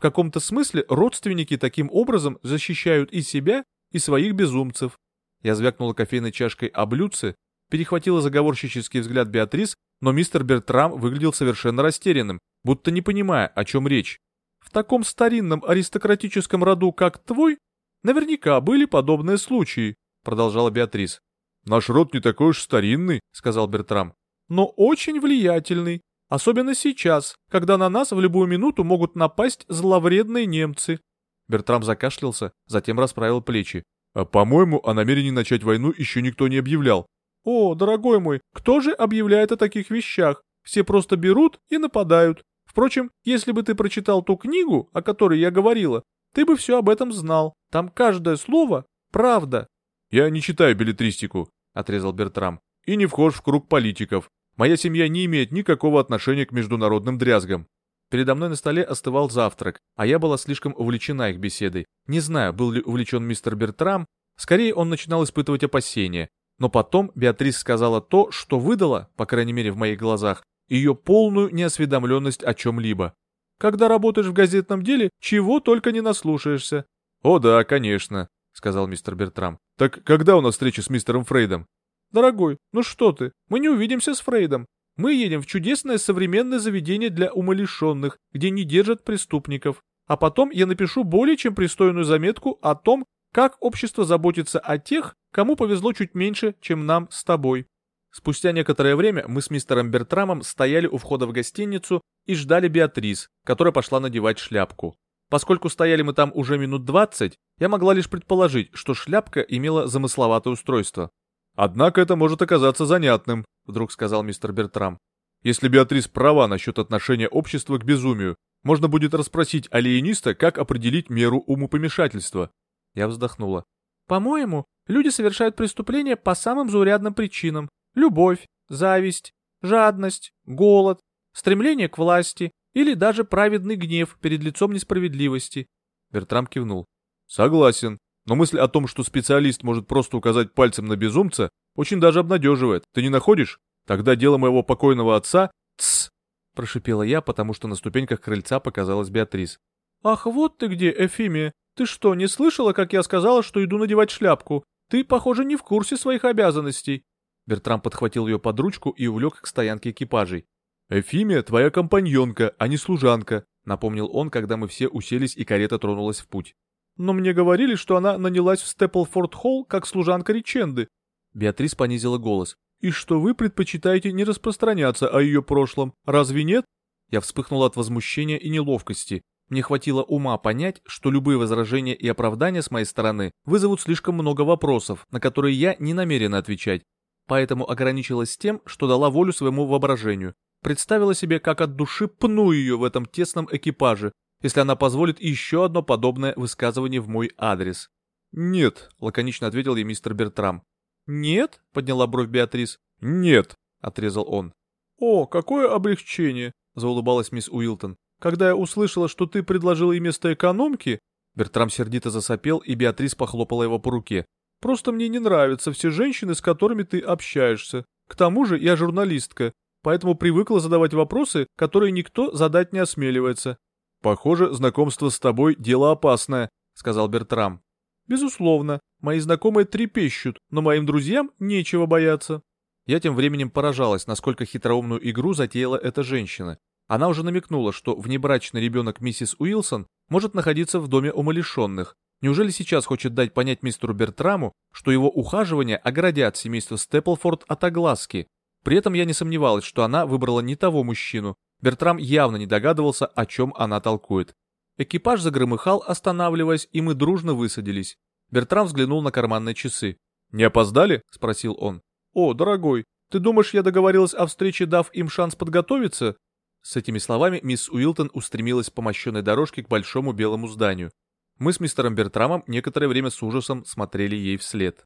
В каком-то смысле родственники таким образом защищают и себя, и своих безумцев. Я звякнула кофейной чашкой о блюдце, перехватила заговорщический взгляд Беатрис, но мистер Бертрам выглядел совершенно растерянным, будто не понимая, о чем речь. В таком старинном аристократическом роду, как твой, наверняка были подобные случаи, продолжала Беатрис. Наш род не такой уж старинный, сказал Бертрам. Но очень влиятельный, особенно сейчас, когда на нас в любую минуту могут напасть зловредные немцы. Бертрам закашлялся, затем расправил плечи. А, по-моему, о намерении начать войну еще никто не объявлял. О, дорогой мой, кто же объявляет о таких вещах? Все просто берут и нападают. Впрочем, если бы ты прочитал ту книгу, о которой я говорила, ты бы все об этом знал. Там каждое слово — правда. Я не читаю билетристику, — отрезал Бертрам, — и не вхож в круг политиков. Моя семья не имеет никакого отношения к международным дрязгам. Передо мной на столе остывал завтрак, а я была слишком увлечена их беседой. Не знаю, был ли увлечен мистер Бертрам, скорее он начинал испытывать опасения. Но потом Беатрис сказала то, что выдало, по крайней мере в моих глазах, ее полную неосведомленность о чем-либо. Когда работаешь в газетном деле, чего только не наслушаешься. «О да, конечно», — сказал мистер Бертрам. «Так когда у нас встреча с мистером Фрейдом?» «Дорогой, ну что ты, мы не увидимся с Фрейдом. Мы едем в чудесное современное заведение для умалишенных, где не держат преступников. А потом я напишу более чем пристойную заметку о том, как общество заботится о тех, кому повезло чуть меньше, чем нам с тобой. Спустя некоторое время мы с мистером Бертрамом стояли у входа в гостиницу и ждали Беатрис, которая пошла надевать шляпку. Поскольку стояли мы там уже минут двадцать, я могла лишь предположить, что шляпка имела замысловатое устройство. «Однако это может оказаться занятным», — вдруг сказал мистер Бертрам. «Если Беатрис права насчет отношения общества к безумию, можно будет расспросить алиениста, как определить меру умопомешательства». Я вздохнула. «По-моему, люди совершают преступления по самым заурядным причинам. Любовь, зависть, жадность, голод, стремление к власти или даже праведный гнев перед лицом несправедливости». Бертрам кивнул. «Согласен. Но мысль о том, что специалист может просто указать пальцем на безумца, очень даже обнадеживает. Ты не находишь? Тогда дело моего покойного отца... Тссс! Прошипела я, потому что на ступеньках крыльца показалась Беатрис. «Ах, вот ты где, Эфимия! Ты что, не слышала, как я сказала, что иду надевать шляпку? Ты, похоже, не в курсе своих обязанностей». Бертрам подхватил ее под ручку и увлек к стоянке экипажей. «Эфимия твоя компаньонка, а не служанка», — напомнил он, когда мы все уселись и карета тронулась в путь но мне говорили, что она нанялась в Степлфорд-Холл как служанка Риченды. Беатрис понизила голос. И что вы предпочитаете не распространяться о ее прошлом, разве нет? Я вспыхнула от возмущения и неловкости. Мне хватило ума понять, что любые возражения и оправдания с моей стороны вызовут слишком много вопросов, на которые я не намерена отвечать. Поэтому ограничилась тем, что дала волю своему воображению. Представила себе, как от души пну ее в этом тесном экипаже, если она позволит еще одно подобное высказывание в мой адрес. «Нет», — лаконично ответил ей мистер Бертрам. «Нет?» — подняла бровь Беатрис. «Нет», — отрезал он. «О, какое облегчение!» — заулыбалась мисс Уилтон. «Когда я услышала, что ты предложил ей место экономки...» Бертрам сердито засопел, и Беатрис похлопала его по руке. «Просто мне не нравятся все женщины, с которыми ты общаешься. К тому же я журналистка, поэтому привыкла задавать вопросы, которые никто задать не осмеливается. «Похоже, знакомство с тобой — дело опасное», — сказал Бертрам. «Безусловно, мои знакомые трепещут, но моим друзьям нечего бояться». Я тем временем поражалась, насколько хитроумную игру затеяла эта женщина. Она уже намекнула, что внебрачный ребенок миссис Уилсон может находиться в доме умалишенных. Неужели сейчас хочет дать понять мистеру Бертраму, что его ухаживания оградят семейство Степлфорд от огласки? При этом я не сомневалась, что она выбрала не того мужчину. Бертрам явно не догадывался, о чем она толкует. Экипаж загромыхал, останавливаясь, и мы дружно высадились. Бертрам взглянул на карманные часы. «Не опоздали?» — спросил он. «О, дорогой, ты думаешь, я договорилась о встрече, дав им шанс подготовиться?» С этими словами мисс Уилтон устремилась по мощенной дорожке к большому белому зданию. Мы с мистером Бертрамом некоторое время с ужасом смотрели ей вслед.